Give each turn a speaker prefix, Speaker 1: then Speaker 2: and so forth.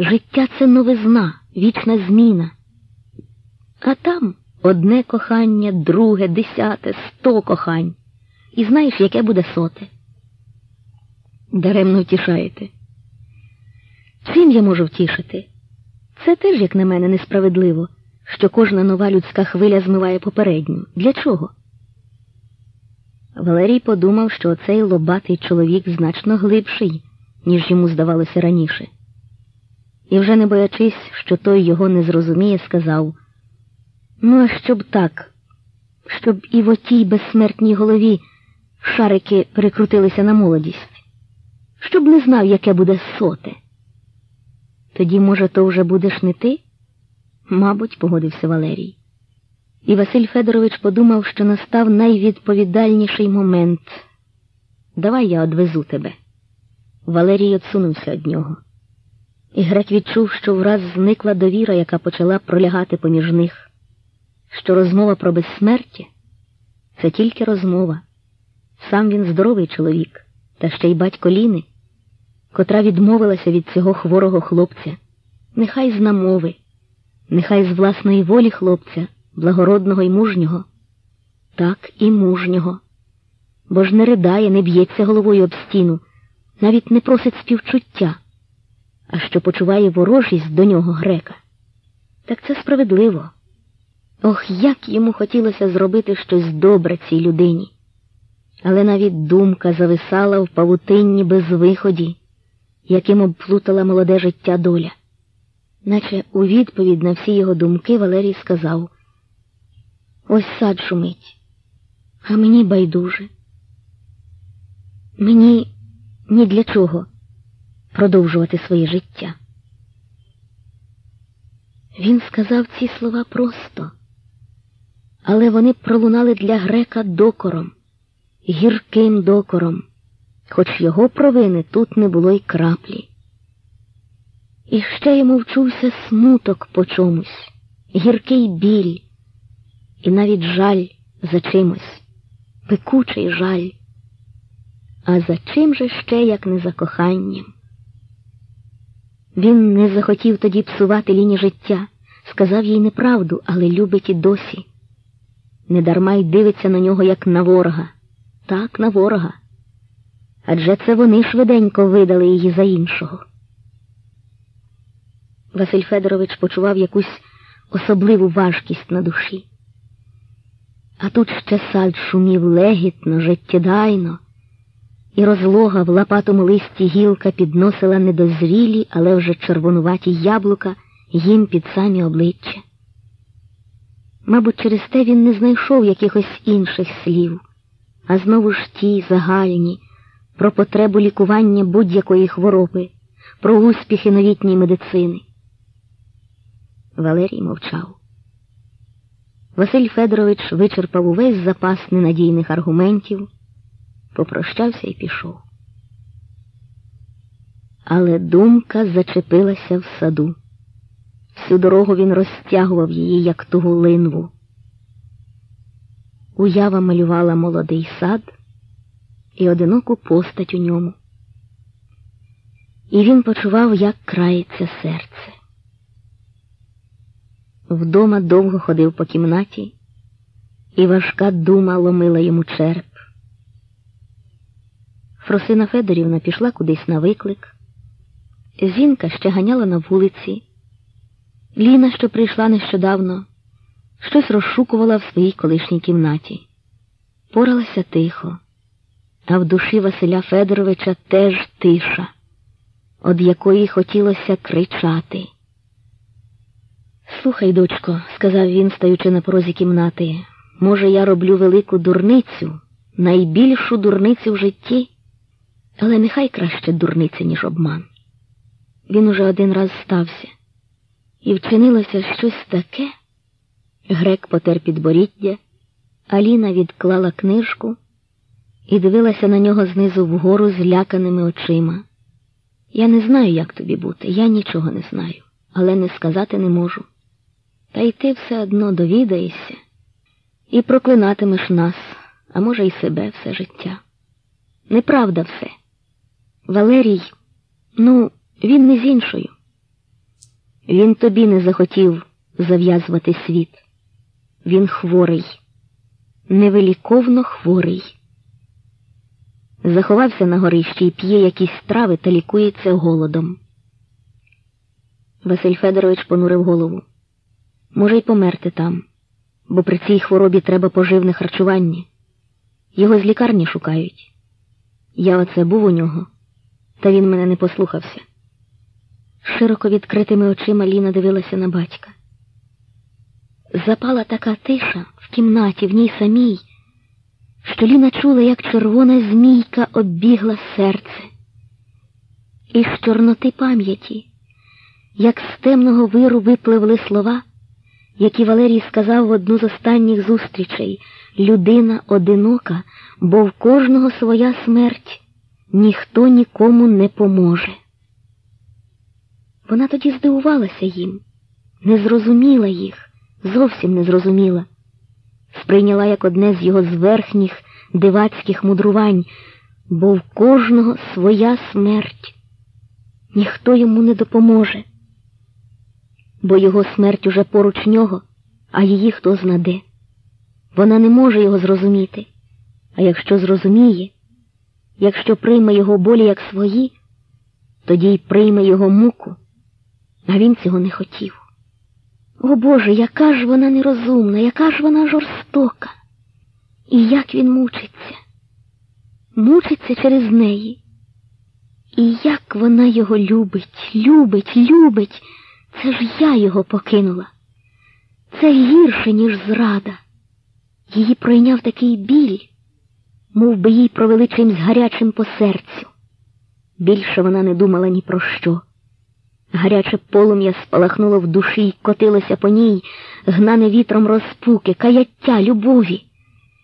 Speaker 1: Життя це новизна, вічна зміна. А там одне кохання, друге, десяте, сто кохань. І знаєш, яке буде соте. Даремно втішаєте. Чим я можу втішити? Це теж, як на мене, несправедливо, що кожна нова людська хвиля змиває попередню. Для чого? Валерій подумав, що цей лобатий чоловік значно глибший, ніж йому здавалося раніше. І вже не боячись, що той його не зрозуміє, сказав Ну, а щоб так, щоб і в отій безсмертній голові шарики перекрутилися на молодість, щоб не знав, яке буде соте. Тоді, може, то вже будеш не ти? Мабуть, погодився Валерій. І Василь Федорович подумав, що настав найвідповідальніший момент. Давай я одвезу тебе. Валерій отсунувся від нього. І грек відчув, що враз зникла довіра, яка почала пролягати поміж них, що розмова про безсмертя це тільки розмова. Сам він здоровий чоловік, та ще й батько Ліни, котра відмовилася від цього хворого хлопця, нехай з намови, нехай з власної волі хлопця, благородного і мужнього, так і мужнього, бо ж не ридає, не б'ється головою об стіну, навіть не просить співчуття, а що почуває ворожість до нього грека. Так це справедливо. Ох, як йому хотілося зробити щось добре цій людині. Але навіть думка зависала в павутинні безвиході, яким обплутала молоде життя доля. Наче у відповідь на всі його думки Валерій сказав Ось сад шумить, а мені байдуже. Мені ні для чого продовжувати своє життя. Він сказав ці слова просто, але вони пролунали для грека докором, гірким докором, хоч його провини тут не було й краплі. І ще йому вчувся смуток по чомусь, гіркий біль, і навіть жаль за чимось, пекучий жаль. А за чим же ще, як не за коханням? Він не захотів тоді псувати ліні життя, сказав їй неправду, але любить і досі. Недарма й дивиться на нього, як на ворога. Так, на ворога. Адже це вони швиденько видали її за іншого. Василь Федорович почував якусь особливу важкість на душі. А тут ще сад шумів легітно, життєдайно, і розлога в лопатому листі гілка підносила недозрілі, але вже червонуваті яблука їм під самі обличчя. Мабуть, через те він не знайшов якихось інших слів, а знову ж ті загальні, про потребу лікування будь-якої хвороби, про успіхи новітньої медицини. Валерій мовчав. Василь Федорович вичерпав увесь запас ненадійних аргументів, попрощався і пішов. Але думка зачепилася в саду. Всю дорогу він розтягував її, як тугу линву. Уява малювала молодий сад і одиноку постать у ньому. І він почував, як крається серце. Вдома довго ходив по кімнаті, і важка дума ломила йому череп. Фросина Федорівна пішла кудись на виклик. Зінка ще ганяла на вулиці. Ліна, що прийшла нещодавно, щось розшукувала в своїй колишній кімнаті. Поралася тихо, а в душі Василя Федоровича теж тиша, од якої хотілося кричати. Слухай, дочко, сказав він, стаючи на порозі кімнати, може, я роблю велику дурницю, найбільшу дурницю в житті, але нехай краще дурниця, ніж обман. Він уже один раз стався, і вчинилося щось таке. Грек потер підборіддя, Аліна відклала книжку і дивилася на нього знизу вгору зляканими очима. Я не знаю, як тобі бути, я нічого не знаю, але не сказати не можу. Та й ти все одно довідаєшся і проклинатимеш нас, а може, й себе все життя. Неправда все. Валерій, ну, він не з іншою. Він тобі не захотів зав'язувати світ. Він хворий, невеликовно хворий. Заховався на горищі і п'є якісь трави та лікується голодом. Василь Федорович понурив голову. Може, й померти там, бо при цій хворобі треба поживне харчування. Його з лікарні шукають. Я оце був у нього, та він мене не послухався. Широко відкритими очима Ліна дивилася на батька. Запала така тиша в кімнаті, в ній самій, що Ліна чула, як червона змійка оббігла серце. І з чорноти пам'яті, як з темного виру випливли слова, які Валерій сказав в одну з останніх зустрічей людина одинока, бо в кожного своя смерть, ніхто нікому не поможе. Вона тоді здивувалася їм, не зрозуміла їх, зовсім не зрозуміла, сприйняла як одне з його зверхніх дивацьких мудрувань, бо в кожного своя смерть, ніхто йому не допоможе, бо його смерть уже поруч нього, а її хто знаде. Вона не може його зрозуміти, а якщо зрозуміє, якщо прийме його болі як свої, тоді й прийме його муку а він цього не хотів. О Боже, яка ж вона нерозумна, яка ж вона жорстока. І як він мучиться, мучиться через неї. І як вона його любить, любить, любить, це ж я його покинула. Це гірше, ніж зрада. Її пройняв такий біль, мов би їй провели чимсь гарячим по серцю. Більше вона не думала ні про що. Гаряче полум'я спалахнуло в душі й котилося по ній, гнане вітром розпуки, каяття, любові.